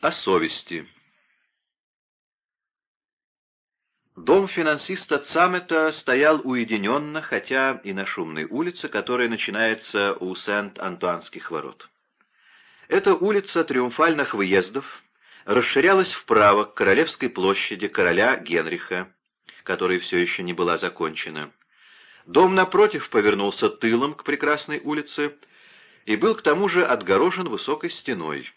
О совести. Дом финансиста Цамета стоял уединенно, хотя и на шумной улице, которая начинается у Сент-Антуанских ворот. Эта улица триумфальных выездов расширялась вправо к Королевской площади короля Генриха, которая все еще не была закончена. Дом напротив повернулся тылом к прекрасной улице и был к тому же отгорожен высокой стеной.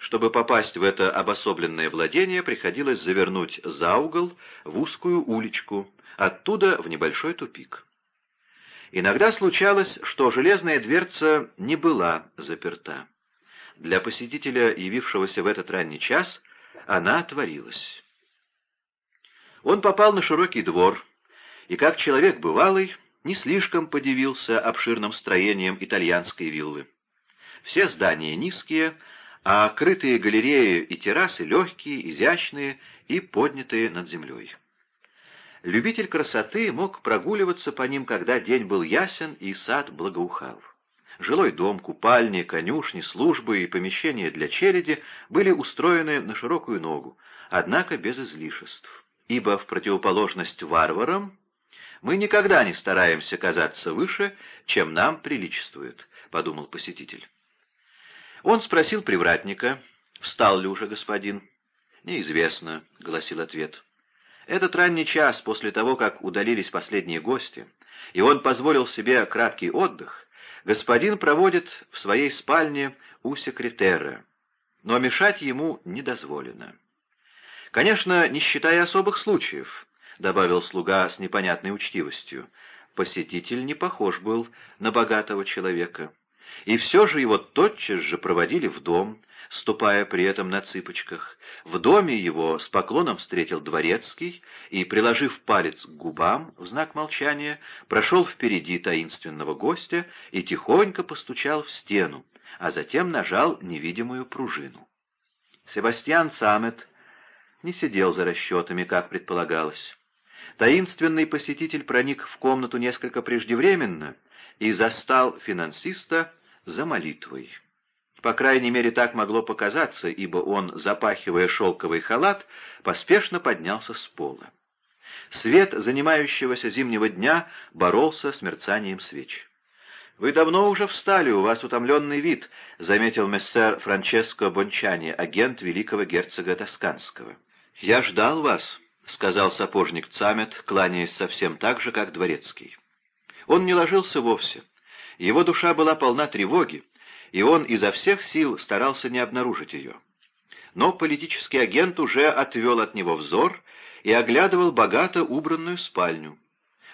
Чтобы попасть в это обособленное владение, приходилось завернуть за угол в узкую уличку, оттуда в небольшой тупик. Иногда случалось, что железная дверца не была заперта. Для посетителя, явившегося в этот ранний час, она отворилась. Он попал на широкий двор, и, как человек бывалый, не слишком подивился обширным строением итальянской виллы. Все здания низкие, а крытые галереи и террасы легкие, изящные и поднятые над землей. Любитель красоты мог прогуливаться по ним, когда день был ясен и сад благоухал. Жилой дом, купальни, конюшни, службы и помещения для череди были устроены на широкую ногу, однако без излишеств, ибо в противоположность варварам мы никогда не стараемся казаться выше, чем нам приличествует, — подумал посетитель. Он спросил привратника, встал ли уже господин. «Неизвестно», — гласил ответ. Этот ранний час, после того, как удалились последние гости, и он позволил себе краткий отдых, господин проводит в своей спальне у секретера, но мешать ему не дозволено. «Конечно, не считая особых случаев», — добавил слуга с непонятной учтивостью, — посетитель не похож был на богатого человека. И все же его тотчас же проводили в дом, ступая при этом на цыпочках. В доме его с поклоном встретил дворецкий и, приложив палец к губам в знак молчания, прошел впереди таинственного гостя и тихонько постучал в стену, а затем нажал невидимую пружину. Себастьян Самет не сидел за расчетами, как предполагалось. Таинственный посетитель проник в комнату несколько преждевременно и застал финансиста за молитвой. По крайней мере, так могло показаться, ибо он, запахивая шелковый халат, поспешно поднялся с пола. Свет занимающегося зимнего дня боролся с мерцанием свеч. «Вы давно уже встали, у вас утомленный вид», — заметил мессер Франческо Бончани, агент великого герцога Тосканского. «Я ждал вас», — сказал сапожник Цамет, кланяясь совсем так же, как дворецкий. Он не ложился вовсе. Его душа была полна тревоги, и он изо всех сил старался не обнаружить ее. Но политический агент уже отвел от него взор и оглядывал богато убранную спальню.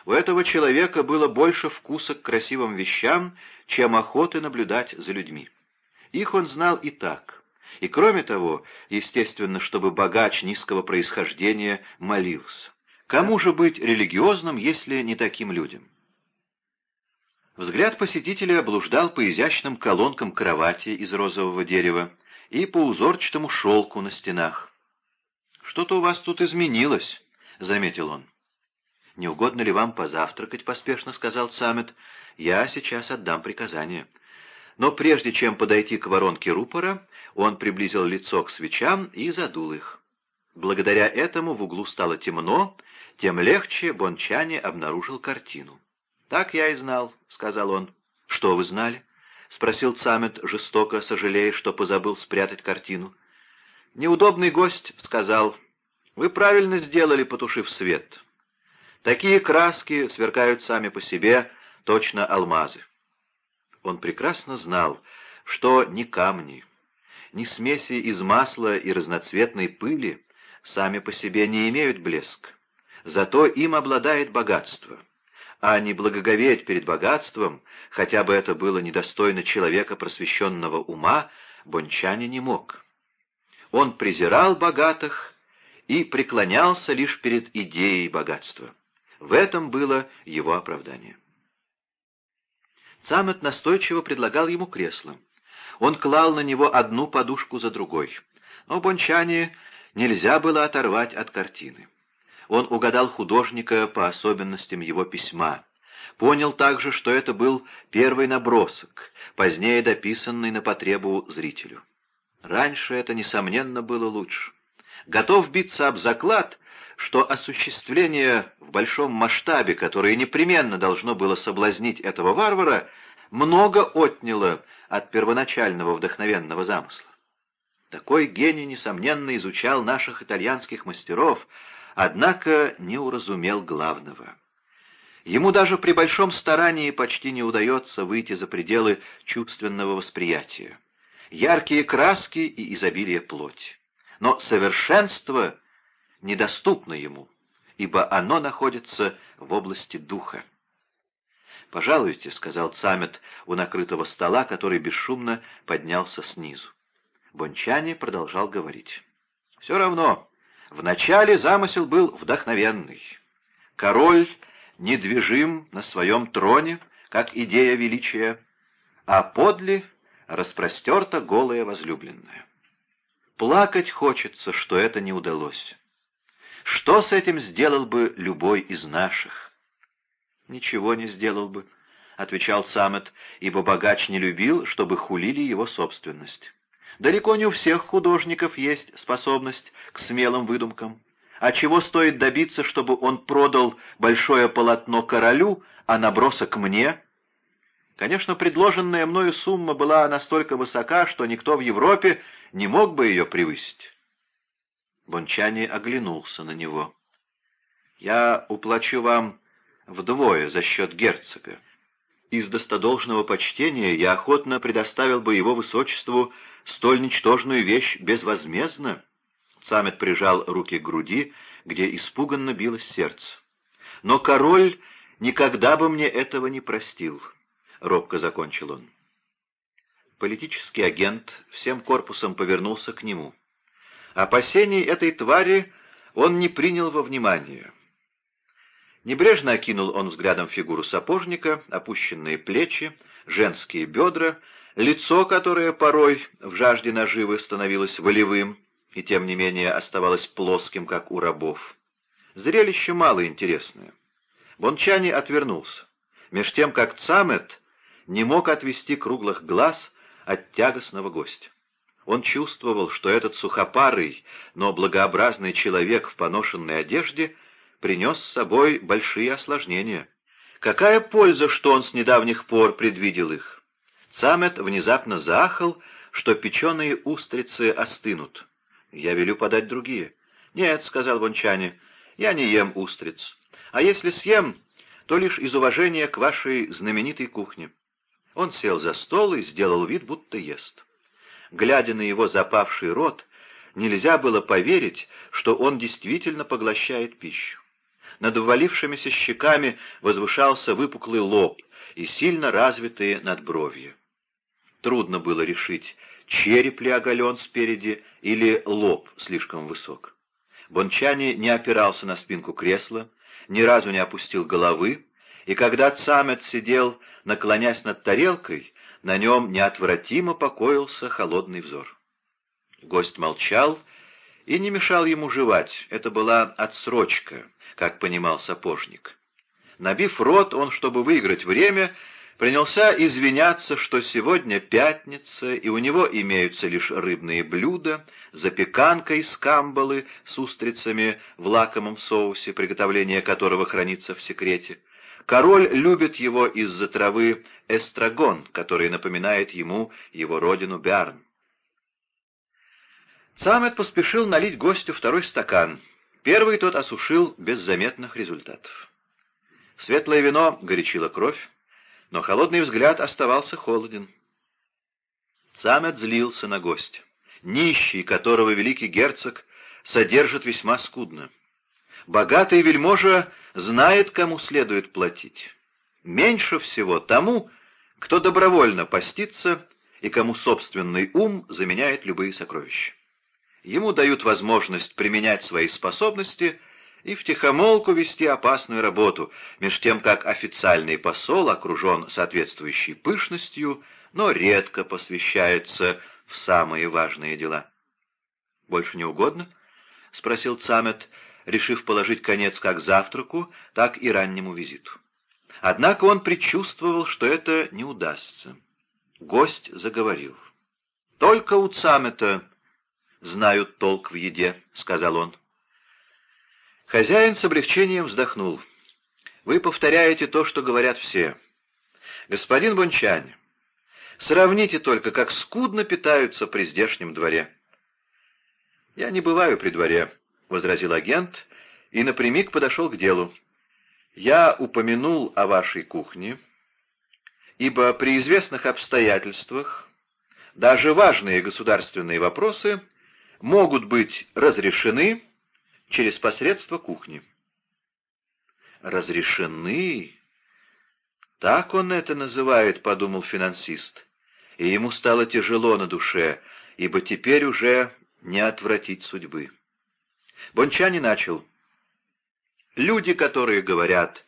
У этого человека было больше вкуса к красивым вещам, чем охоты наблюдать за людьми. Их он знал и так. И кроме того, естественно, чтобы богач низкого происхождения молился. Кому же быть религиозным, если не таким людям? Взгляд посетителя блуждал по изящным колонкам кровати из розового дерева и по узорчатому шелку на стенах. «Что-то у вас тут изменилось», — заметил он. «Не угодно ли вам позавтракать?» — поспешно сказал Самет. «Я сейчас отдам приказание». Но прежде чем подойти к воронке рупора, он приблизил лицо к свечам и задул их. Благодаря этому в углу стало темно, тем легче Бончани обнаружил картину. «Так я и знал», — сказал он. «Что вы знали?» — спросил Цамет, жестоко сожалея, что позабыл спрятать картину. «Неудобный гость», — сказал. «Вы правильно сделали, потушив свет. Такие краски сверкают сами по себе, точно алмазы». Он прекрасно знал, что ни камни, ни смеси из масла и разноцветной пыли сами по себе не имеют блеск. Зато им обладает богатство а не благоговеть перед богатством, хотя бы это было недостойно человека просвещенного ума, Бончани не мог. Он презирал богатых и преклонялся лишь перед идеей богатства. В этом было его оправдание. Цамет настойчиво предлагал ему кресло. Он клал на него одну подушку за другой. Но Бончани нельзя было оторвать от картины. Он угадал художника по особенностям его письма. Понял также, что это был первый набросок, позднее дописанный на потребу зрителю. Раньше это, несомненно, было лучше. Готов биться об заклад, что осуществление в большом масштабе, которое непременно должно было соблазнить этого варвара, много отняло от первоначального вдохновенного замысла. Такой гений, несомненно, изучал наших итальянских мастеров, однако не уразумел главного. Ему даже при большом старании почти не удается выйти за пределы чувственного восприятия. Яркие краски и изобилие плоти. Но совершенство недоступно ему, ибо оно находится в области духа. «Пожалуйте», — сказал Цамет у накрытого стола, который бесшумно поднялся снизу. Бончани продолжал говорить. «Все равно, вначале замысел был вдохновенный. Король недвижим на своем троне, как идея величия, а подле распростерта голая возлюбленная. Плакать хочется, что это не удалось. Что с этим сделал бы любой из наших? Ничего не сделал бы, — отвечал Самет, ибо богач не любил, чтобы хулили его собственность. Далеко не у всех художников есть способность к смелым выдумкам. А чего стоит добиться, чтобы он продал большое полотно королю, а набросок мне? Конечно, предложенная мною сумма была настолько высока, что никто в Европе не мог бы ее превысить. Бончани оглянулся на него. «Я уплачу вам вдвое за счет герцога. Из достодолжного почтения я охотно предоставил бы его высочеству столь ничтожную вещь безвозмездно. Самет прижал руки к груди, где испуганно билось сердце. Но король никогда бы мне этого не простил, — робко закончил он. Политический агент всем корпусом повернулся к нему. Опасений этой твари он не принял во внимание. Небрежно окинул он взглядом фигуру сапожника, опущенные плечи, женские бедра, лицо, которое порой в жажде наживы становилось волевым и тем не менее оставалось плоским, как у рабов. Зрелище малоинтересное. Бончани отвернулся, меж тем как Цамет не мог отвести круглых глаз от тягостного гостя. Он чувствовал, что этот сухопарый, но благообразный человек в поношенной одежде — принес с собой большие осложнения. Какая польза, что он с недавних пор предвидел их? Цамет внезапно заахал, что печеные устрицы остынут. Я велю подать другие. «Нет», — сказал Вончане, — «я не ем устриц. А если съем, то лишь из уважения к вашей знаменитой кухне». Он сел за стол и сделал вид, будто ест. Глядя на его запавший рот, нельзя было поверить, что он действительно поглощает пищу над ввалившимися щеками возвышался выпуклый лоб и сильно развитые надбровья. Трудно было решить, череп ли оголен спереди или лоб слишком высок. Бончани не опирался на спинку кресла, ни разу не опустил головы, и когда Цамет сидел, наклонясь над тарелкой, на нем неотвратимо покоился холодный взор. Гость молчал и не мешал ему жевать, это была отсрочка, как понимал сапожник. Набив рот, он, чтобы выиграть время, принялся извиняться, что сегодня пятница, и у него имеются лишь рыбные блюда, запеканка из камбалы с устрицами в лакомом соусе, приготовление которого хранится в секрете. Король любит его из-за травы эстрагон, который напоминает ему его родину Биарн. Самет поспешил налить гостю второй стакан — Первый тот осушил без заметных результатов. Светлое вино горячило кровь, но холодный взгляд оставался холоден. Самет злился на гостя, нищий, которого великий герцог содержит весьма скудно. Богатый вельможа знает, кому следует платить. Меньше всего тому, кто добровольно постится и кому собственный ум заменяет любые сокровища. Ему дают возможность применять свои способности и втихомолку вести опасную работу, меж тем как официальный посол окружен соответствующей пышностью, но редко посвящается в самые важные дела. «Больше не угодно?» — спросил Цамет, решив положить конец как завтраку, так и раннему визиту. Однако он предчувствовал, что это не удастся. Гость заговорил. Только у Цамета знают толк в еде», — сказал он. Хозяин с облегчением вздохнул. «Вы повторяете то, что говорят все. Господин Бончань, сравните только, как скудно питаются при здешнем дворе». «Я не бываю при дворе», — возразил агент и напрямик подошел к делу. «Я упомянул о вашей кухне, ибо при известных обстоятельствах даже важные государственные вопросы могут быть разрешены через посредство кухни». «Разрешены?» «Так он это называет», — подумал финансист, и ему стало тяжело на душе, ибо теперь уже не отвратить судьбы. Бончани начал. Люди, которые говорят,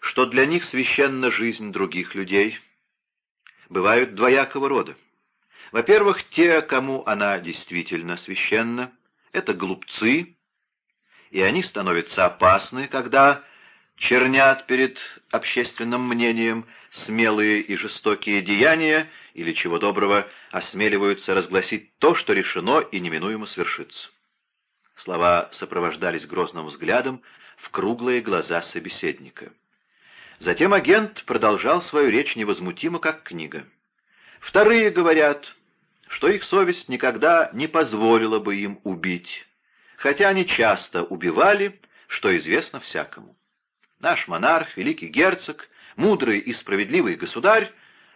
что для них священна жизнь других людей, бывают двоякого рода. Во-первых, те, кому она действительно священна, это глупцы, и они становятся опасны, когда чернят перед общественным мнением смелые и жестокие деяния или, чего доброго, осмеливаются разгласить то, что решено и неминуемо свершится. Слова сопровождались грозным взглядом в круглые глаза собеседника. Затем агент продолжал свою речь невозмутимо, как книга. Вторые говорят, что их совесть никогда не позволила бы им убить, хотя они часто убивали, что известно всякому. Наш монарх, великий герцог, мудрый и справедливый государь,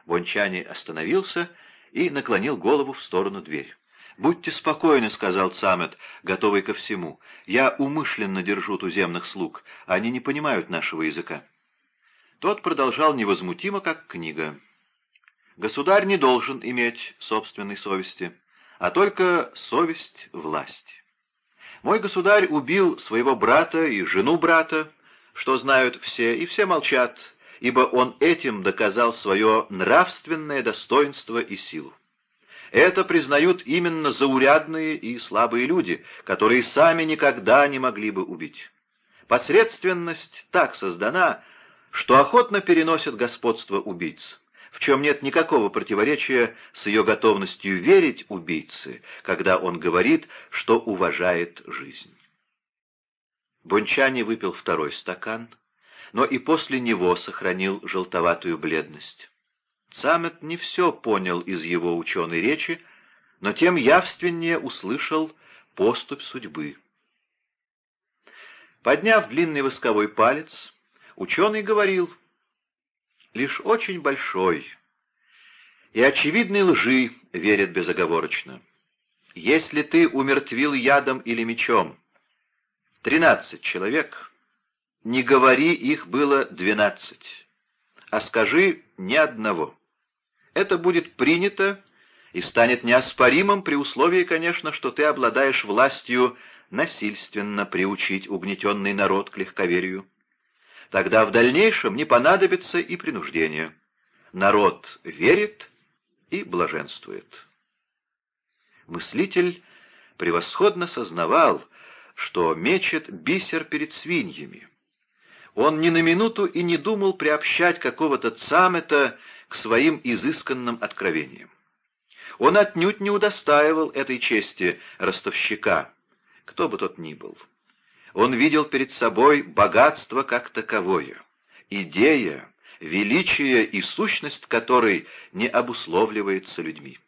Бончани остановился и наклонил голову в сторону двери. «Будьте спокойны», — сказал Цамет, готовый ко всему. «Я умышленно держу туземных слуг. Они не понимают нашего языка». Тот продолжал невозмутимо, как книга. «Государь не должен иметь собственной совести, а только совесть власти. Мой государь убил своего брата и жену брата, что знают все, и все молчат, ибо он этим доказал свое нравственное достоинство и силу. Это признают именно заурядные и слабые люди, которые сами никогда не могли бы убить. Посредственность так создана, что охотно переносит господство убийц, в чем нет никакого противоречия с ее готовностью верить убийце, когда он говорит, что уважает жизнь. Бончани выпил второй стакан, но и после него сохранил желтоватую бледность. Цамет не все понял из его ученой речи, но тем явственнее услышал поступь судьбы. Подняв длинный восковой палец, ученый говорил, «Лишь очень большой и очевидной лжи верят безоговорочно. Если ты умертвил ядом или мечом, Тринадцать человек. Не говори, их было двенадцать. А скажи ни одного. Это будет принято и станет неоспоримым при условии, конечно, что ты обладаешь властью насильственно приучить угнетенный народ к легковерию. Тогда в дальнейшем не понадобится и принуждение. Народ верит и блаженствует. Мыслитель превосходно сознавал, что мечет бисер перед свиньями. Он ни на минуту и не думал приобщать какого-то цамета к своим изысканным откровениям. Он отнюдь не удостаивал этой чести ростовщика, кто бы тот ни был. Он видел перед собой богатство как таковое, идея, величие и сущность которой не обусловливается людьми.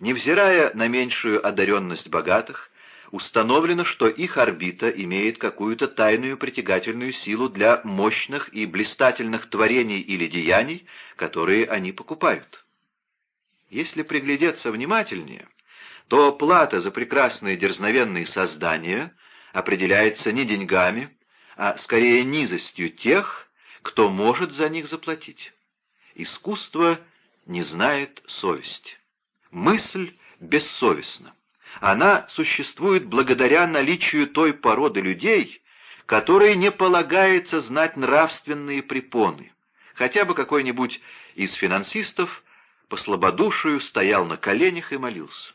Невзирая на меньшую одаренность богатых, установлено, что их орбита имеет какую-то тайную притягательную силу для мощных и блистательных творений или деяний, которые они покупают. Если приглядеться внимательнее, то плата за прекрасные дерзновенные создания определяется не деньгами, а скорее низостью тех, кто может за них заплатить. Искусство не знает совести. Мысль бессовестна. Она существует благодаря наличию той породы людей, которой не полагается знать нравственные препоны. Хотя бы какой-нибудь из финансистов по слабодушию стоял на коленях и молился.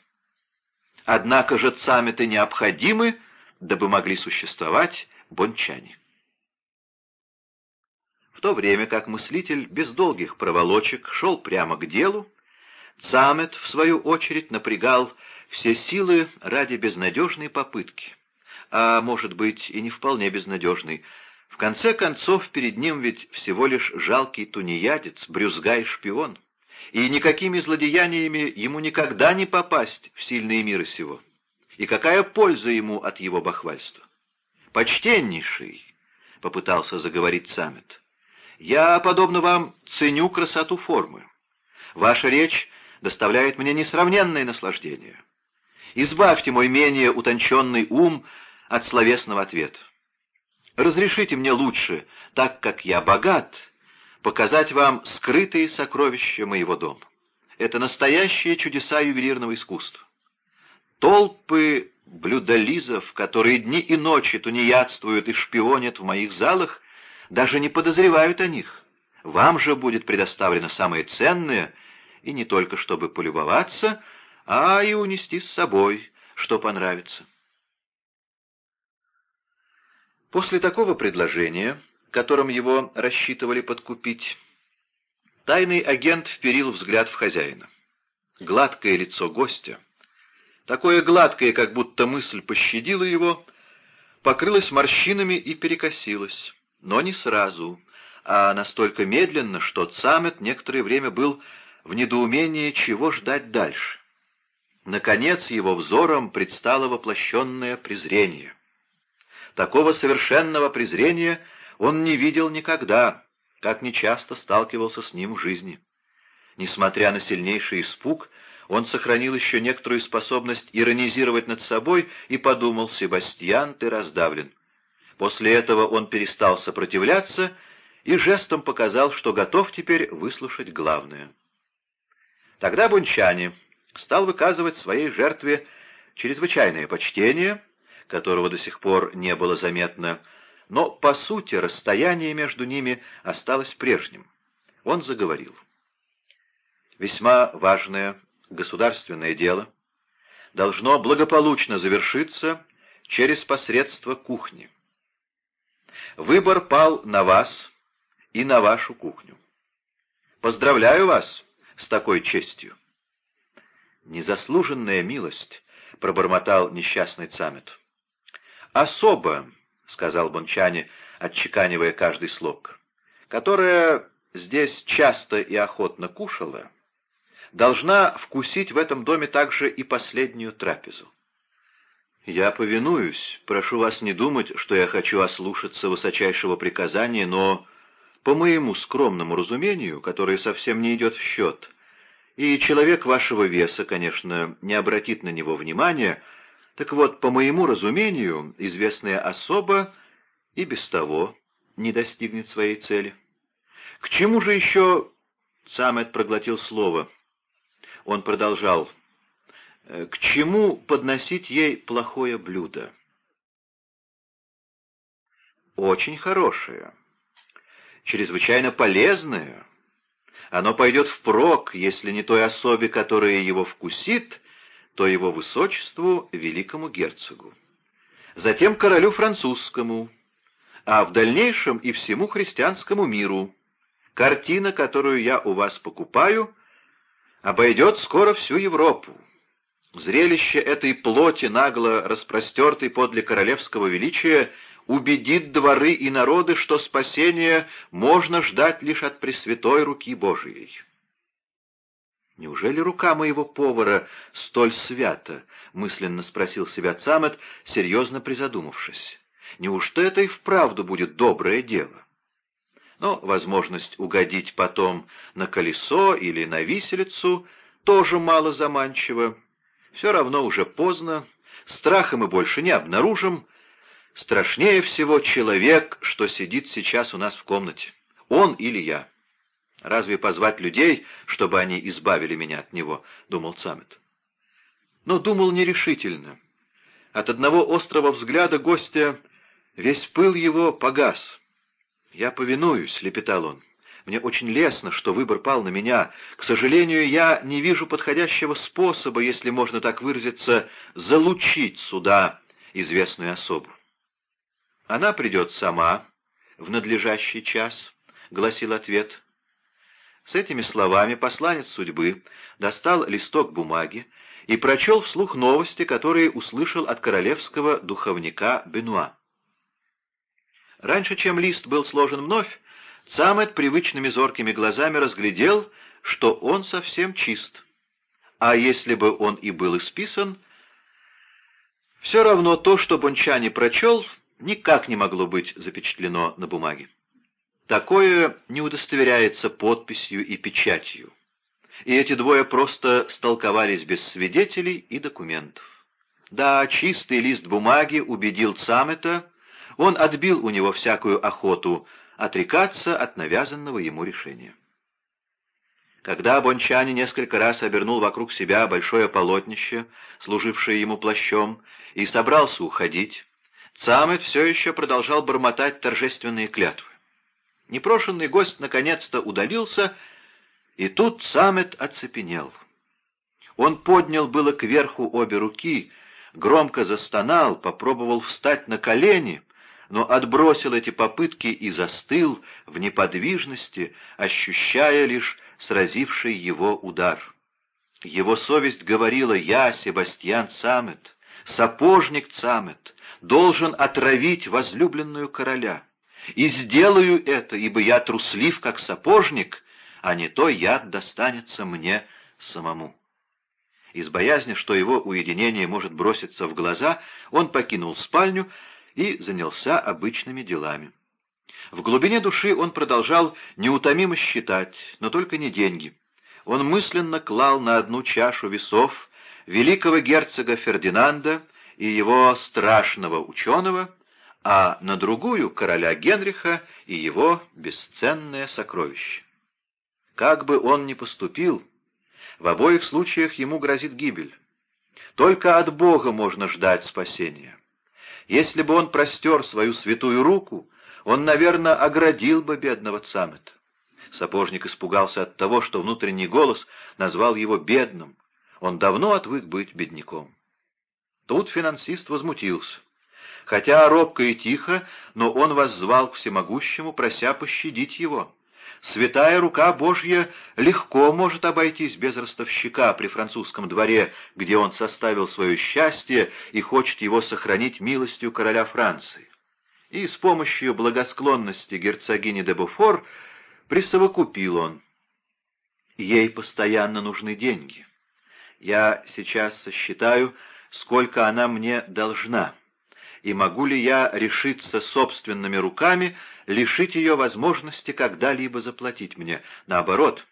Однако же цаметы необходимы, дабы могли существовать бончане. В то время как мыслитель без долгих проволочек шел прямо к делу, Цамет, в свою очередь, напрягал все силы ради безнадежной попытки. А может быть, и не вполне безнадежной. В конце концов, перед ним ведь всего лишь жалкий тунеядец, брюзга и шпион. И никакими злодеяниями ему никогда не попасть в сильные миры сего. И какая польза ему от его бахвальства? «Почтеннейший», — попытался заговорить Самет, — «я, подобно вам, ценю красоту формы. Ваша речь доставляет мне несравненное наслаждение. Избавьте мой менее утонченный ум от словесного ответа. Разрешите мне лучше, так как я богат, показать вам скрытые сокровища моего дома. Это настоящие чудеса ювелирного искусства. Толпы блюдолизов, которые дни и ночи тунеядствуют и шпионят в моих залах, даже не подозревают о них. Вам же будет предоставлено самое ценное, и не только чтобы полюбоваться, а и унести с собой, что понравится. После такого предложения, которым его рассчитывали подкупить, тайный агент вперил взгляд в хозяина. Гладкое лицо гостя, такое гладкое, как будто мысль пощадила его, покрылось морщинами и перекосилось, но не сразу, а настолько медленно, что Цамет некоторое время был в недоумении, чего ждать дальше. Наконец его взором предстало воплощенное презрение. Такого совершенного презрения он не видел никогда, как нечасто сталкивался с ним в жизни. Несмотря на сильнейший испуг, он сохранил еще некоторую способность иронизировать над собой и подумал, «Себастьян, ты раздавлен». После этого он перестал сопротивляться и жестом показал, что готов теперь выслушать главное. Тогда Бунчане стал выказывать своей жертве чрезвычайное почтение, которого до сих пор не было заметно, но, по сути, расстояние между ними осталось прежним. Он заговорил. Весьма важное государственное дело должно благополучно завершиться через посредство кухни. Выбор пал на вас и на вашу кухню. Поздравляю вас с такой честью. «Незаслуженная милость», — пробормотал несчастный Цамет. «Особо», — сказал Бончани, отчеканивая каждый слог, — «которая здесь часто и охотно кушала, должна вкусить в этом доме также и последнюю трапезу». «Я повинуюсь, прошу вас не думать, что я хочу ослушаться высочайшего приказания, но, по моему скромному разумению, которое совсем не идет в счет, и человек вашего веса, конечно, не обратит на него внимания, так вот, по моему разумению, известная особа и без того не достигнет своей цели. К чему же еще... Самет проглотил слово. Он продолжал. К чему подносить ей плохое блюдо? Очень хорошее. Чрезвычайно полезное оно пойдет впрок, если не той особе, которая его вкусит, то его высочеству, великому герцогу. Затем королю французскому, а в дальнейшем и всему христианскому миру. Картина, которую я у вас покупаю, обойдет скоро всю Европу. Зрелище этой плоти, нагло распростертой подле королевского величия, убедит дворы и народы, что спасение можно ждать лишь от Пресвятой руки Божией. «Неужели рука моего повара столь свята?» — мысленно спросил себя Цамет, серьезно призадумавшись. «Неужто это и вправду будет доброе дело?» Но возможность угодить потом на колесо или на виселицу тоже мало заманчива. Все равно уже поздно, страха мы больше не обнаружим, Страшнее всего человек, что сидит сейчас у нас в комнате. Он или я. Разве позвать людей, чтобы они избавили меня от него, — думал Цамет. Но думал нерешительно. От одного острого взгляда гостя весь пыл его погас. «Я повинуюсь», — лепетал он. «Мне очень лестно, что выбор пал на меня. К сожалению, я не вижу подходящего способа, если можно так выразиться, залучить сюда известную особу. «Она придет сама в надлежащий час», — гласил ответ. С этими словами посланец судьбы достал листок бумаги и прочел вслух новости, которые услышал от королевского духовника Бенуа. Раньше, чем лист был сложен вновь, Цамет привычными зоркими глазами разглядел, что он совсем чист. А если бы он и был исписан, все равно то, что Бончани прочел, никак не могло быть запечатлено на бумаге. Такое не удостоверяется подписью и печатью. И эти двое просто столковались без свидетелей и документов. Да, чистый лист бумаги убедил Цамета, он отбил у него всякую охоту отрекаться от навязанного ему решения. Когда Бончани несколько раз обернул вокруг себя большое полотнище, служившее ему плащом, и собрался уходить, Цамет все еще продолжал бормотать торжественные клятвы. Непрошенный гость наконец-то удалился, и тут Цамет оцепенел. Он поднял было кверху обе руки, громко застонал, попробовал встать на колени — но отбросил эти попытки и застыл в неподвижности, ощущая лишь сразивший его удар. Его совесть говорила «Я, Себастьян Цамет, сапожник Цамет, должен отравить возлюбленную короля, и сделаю это, ибо я труслив, как сапожник, а не то яд достанется мне самому». Из боязни, что его уединение может броситься в глаза, он покинул спальню, и занялся обычными делами. В глубине души он продолжал неутомимо считать, но только не деньги. Он мысленно клал на одну чашу весов великого герцога Фердинанда и его страшного ученого, а на другую — короля Генриха и его бесценное сокровище. Как бы он ни поступил, в обоих случаях ему грозит гибель. Только от Бога можно ждать спасения. Если бы он простер свою святую руку, он, наверное, оградил бы бедного Цамета. Сапожник испугался от того, что внутренний голос назвал его бедным. Он давно отвык быть бедняком. Тут финансист возмутился. Хотя робко и тихо, но он воззвал к всемогущему, прося пощадить его. Святая рука Божья легко может обойтись без ростовщика при французском дворе, где он составил свое счастье и хочет его сохранить милостью короля Франции. И с помощью благосклонности герцогини де Буфор присовокупил он. Ей постоянно нужны деньги. Я сейчас сосчитаю, сколько она мне должна и могу ли я решиться собственными руками лишить ее возможности когда-либо заплатить мне. Наоборот,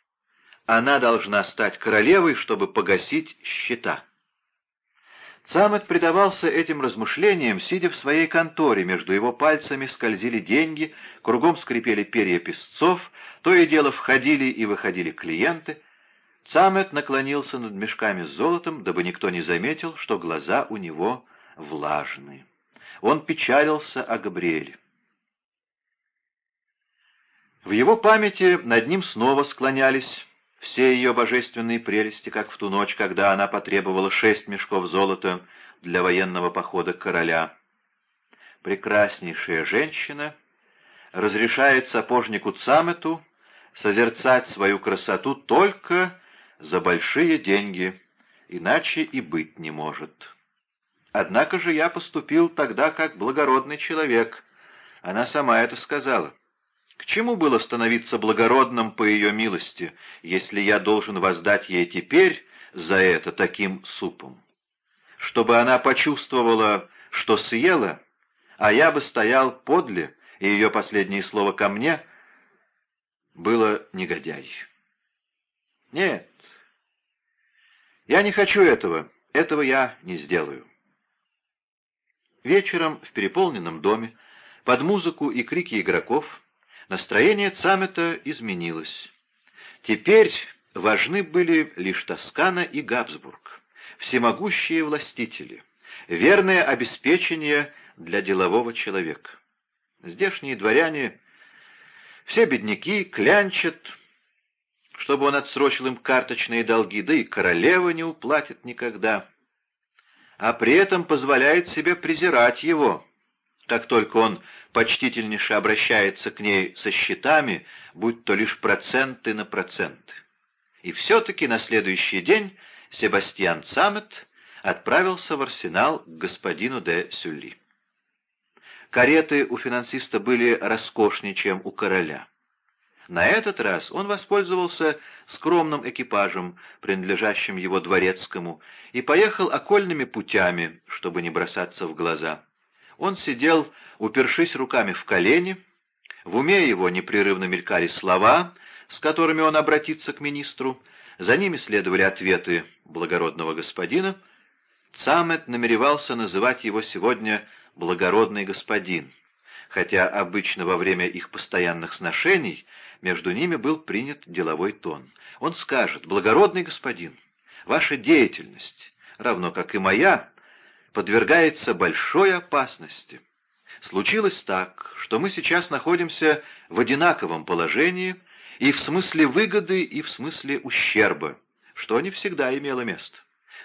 она должна стать королевой, чтобы погасить счета. Цамет предавался этим размышлениям, сидя в своей конторе, между его пальцами скользили деньги, кругом скрипели перья песцов, то и дело входили и выходили клиенты. Цамет наклонился над мешками с золотом, дабы никто не заметил, что глаза у него влажные он печалился о Габриэле. В его памяти над ним снова склонялись все ее божественные прелести, как в ту ночь, когда она потребовала шесть мешков золота для военного похода короля. Прекраснейшая женщина разрешает сапожнику Цамету созерцать свою красоту только за большие деньги, иначе и быть не может. Однако же я поступил тогда как благородный человек. Она сама это сказала. К чему было становиться благородным по ее милости, если я должен воздать ей теперь за это таким супом? Чтобы она почувствовала, что съела, а я бы стоял подле, и ее последнее слово ко мне было негодяй. Нет, я не хочу этого, этого я не сделаю. Вечером в переполненном доме, под музыку и крики игроков, настроение Цамета изменилось. Теперь важны были лишь Тоскана и Габсбург, всемогущие властители, верное обеспечение для делового человека. Здешние дворяне, все бедняки, клянчат, чтобы он отсрочил им карточные долги, да и королева не уплатит никогда а при этом позволяет себе презирать его. как только он почтительнейше обращается к ней со счетами, будь то лишь проценты на проценты. И все-таки на следующий день Себастьян Цамет отправился в арсенал к господину де Сюлли. Кареты у финансиста были роскошнее, чем у короля. На этот раз он воспользовался скромным экипажем, принадлежащим его дворецкому, и поехал окольными путями, чтобы не бросаться в глаза. Он сидел, упершись руками в колени, в уме его непрерывно мелькали слова, с которыми он обратится к министру, за ними следовали ответы благородного господина. Цамет намеревался называть его сегодня «благородный господин», хотя обычно во время их постоянных сношений между ними был принят деловой тон. Он скажет «благородный господин, ваша деятельность, равно как и моя, подвергается большой опасности. Случилось так, что мы сейчас находимся в одинаковом положении и в смысле выгоды, и в смысле ущерба, что не всегда имело место.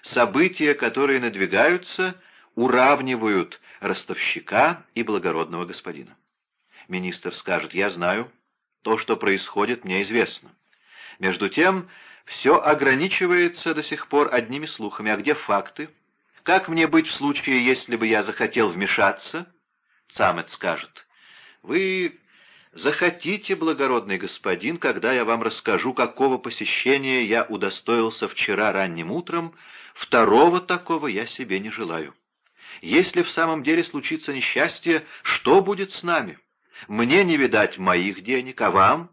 События, которые надвигаются, уравнивают ростовщика и благородного господина. Министр скажет, я знаю, то, что происходит, мне известно. Между тем, все ограничивается до сих пор одними слухами, а где факты? Как мне быть в случае, если бы я захотел вмешаться? Цамет скажет, вы захотите, благородный господин, когда я вам расскажу, какого посещения я удостоился вчера ранним утром, второго такого я себе не желаю. Если в самом деле случится несчастье, что будет с нами? Мне не видать моих денег, а вам?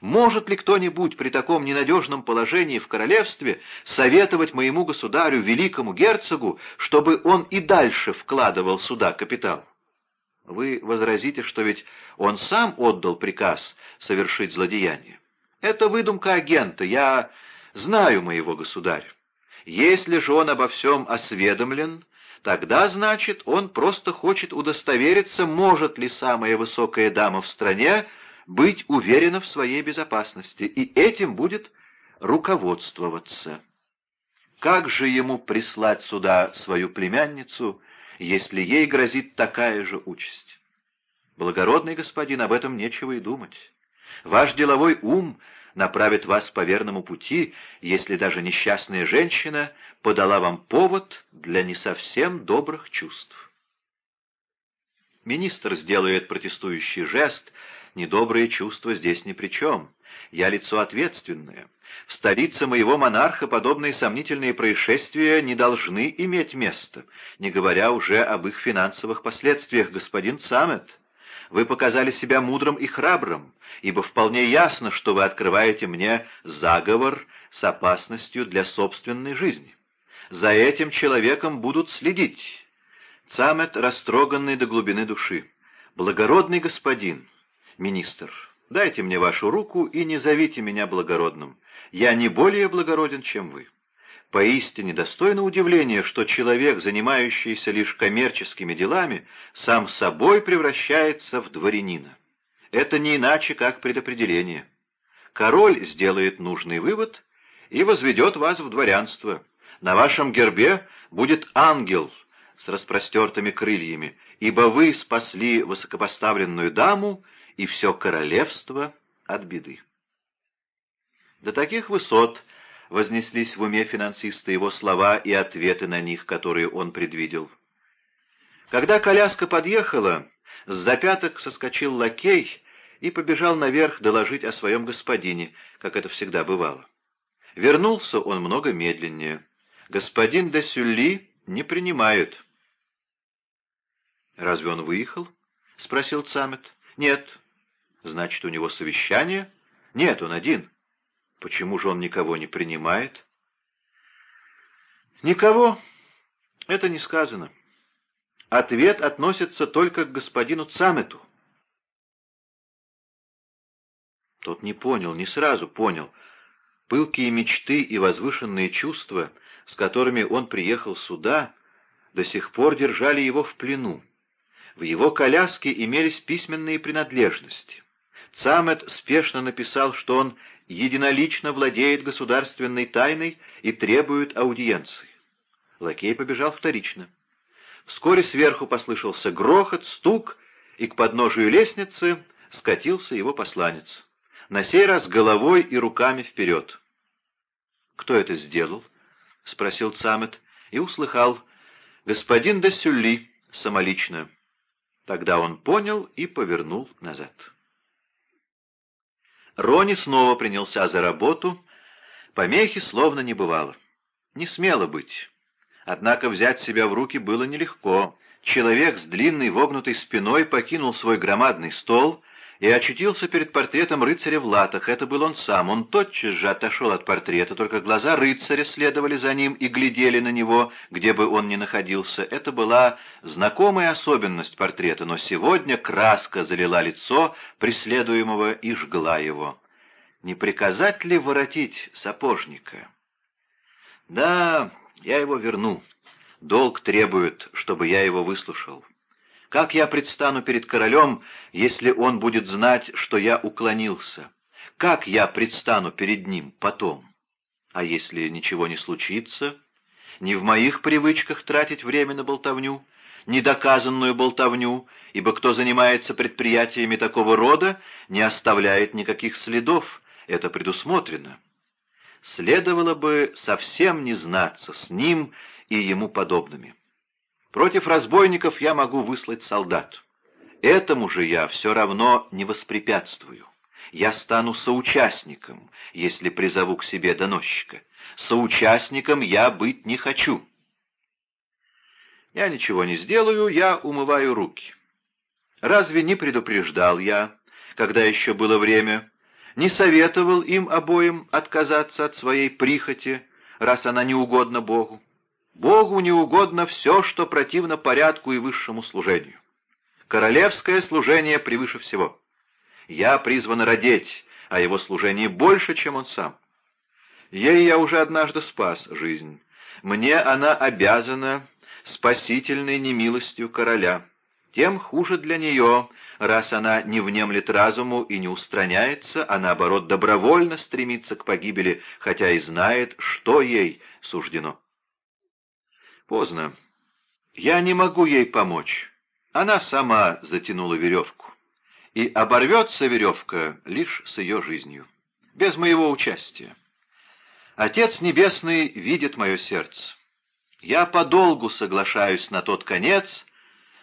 Может ли кто-нибудь при таком ненадежном положении в королевстве советовать моему государю, великому герцогу, чтобы он и дальше вкладывал сюда капитал? Вы возразите, что ведь он сам отдал приказ совершить злодеяние. Это выдумка агента, я знаю моего государя. Если же он обо всем осведомлен, Тогда, значит, он просто хочет удостовериться, может ли самая высокая дама в стране быть уверена в своей безопасности, и этим будет руководствоваться. Как же ему прислать сюда свою племянницу, если ей грозит такая же участь? Благородный господин, об этом нечего и думать. Ваш деловой ум направит вас по верному пути, если даже несчастная женщина подала вам повод для не совсем добрых чувств. Министр сделает протестующий жест, недобрые чувства здесь ни при чем. Я лицо ответственное. В столице моего монарха подобные сомнительные происшествия не должны иметь места, не говоря уже об их финансовых последствиях, господин Самет. Вы показали себя мудрым и храбрым, ибо вполне ясно, что вы открываете мне заговор с опасностью для собственной жизни. За этим человеком будут следить. Цамет, растроганный до глубины души. Благородный господин, министр, дайте мне вашу руку и не зовите меня благородным. Я не более благороден, чем вы. Поистине достойно удивления, что человек, занимающийся лишь коммерческими делами, сам собой превращается в дворянина. Это не иначе, как предопределение. Король сделает нужный вывод и возведет вас в дворянство. На вашем гербе будет ангел с распростертыми крыльями, ибо вы спасли высокопоставленную даму и все королевство от беды. До таких высот вознеслись в уме финансиста его слова и ответы на них, которые он предвидел. Когда коляска подъехала, с запяток соскочил лакей и побежал наверх доложить о своем господине, как это всегда бывало. Вернулся он много медленнее. Господин де Сюлли не принимают. «Разве он выехал?» — спросил Цамет. «Нет». «Значит, у него совещание?» «Нет, он один». Почему же он никого не принимает? Никого. Это не сказано. Ответ относится только к господину Цамету. Тот не понял, не сразу понял. Пылкие мечты и возвышенные чувства, с которыми он приехал сюда, до сих пор держали его в плену. В его коляске имелись письменные принадлежности. Цамет спешно написал, что он единолично владеет государственной тайной и требует аудиенции. Лакей побежал вторично. Вскоре сверху послышался грохот, стук, и к подножию лестницы скатился его посланец. На сей раз головой и руками вперед. «Кто это сделал?» — спросил Цамет и услыхал. «Господин де Сюлли, самолично». Тогда он понял и повернул назад. Рони снова принялся за работу. Помехи словно не бывало. Не смело быть. Однако взять себя в руки было нелегко. Человек с длинной вогнутой спиной покинул свой громадный стол и очутился перед портретом рыцаря в латах. Это был он сам. Он тотчас же отошел от портрета, только глаза рыцаря следовали за ним и глядели на него, где бы он ни находился. Это была знакомая особенность портрета, но сегодня краска залила лицо преследуемого и жгла его. Не приказать ли воротить сапожника? Да, я его верну. Долг требует, чтобы я его выслушал. Как я предстану перед королем, если он будет знать, что я уклонился? Как я предстану перед ним потом? А если ничего не случится? Не в моих привычках тратить время на болтовню, недоказанную болтовню, ибо кто занимается предприятиями такого рода, не оставляет никаких следов, это предусмотрено следовало бы совсем не знаться с ним и ему подобными. Против разбойников я могу выслать солдат. Этому же я все равно не воспрепятствую. Я стану соучастником, если призову к себе доносчика. Соучастником я быть не хочу. Я ничего не сделаю, я умываю руки. Разве не предупреждал я, когда еще было время, не советовал им обоим отказаться от своей прихоти, раз она не угодна Богу. Богу не угодно все, что противно порядку и высшему служению. Королевское служение превыше всего. Я призван родить, а его служение больше, чем он сам. Ей я уже однажды спас жизнь. Мне она обязана спасительной немилостью короля тем хуже для нее, раз она не внемлет разуму и не устраняется, а наоборот добровольно стремится к погибели, хотя и знает, что ей суждено. Поздно. Я не могу ей помочь. Она сама затянула веревку. И оборвется веревка лишь с ее жизнью, без моего участия. Отец Небесный видит мое сердце. Я подолгу соглашаюсь на тот конец,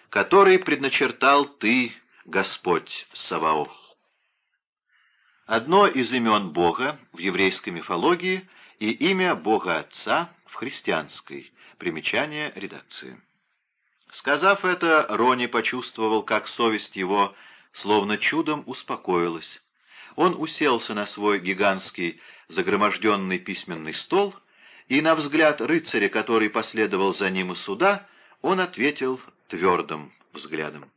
который предначертал ты, Господь Саваоф. Одно из имен Бога в еврейской мифологии и имя Бога Отца в христианской. Примечание редакции. Сказав это, Рони почувствовал, как совесть его словно чудом успокоилась. Он уселся на свой гигантский загроможденный письменный стол, и на взгляд рыцаря, который последовал за ним из суда, он ответил твердым взглядом.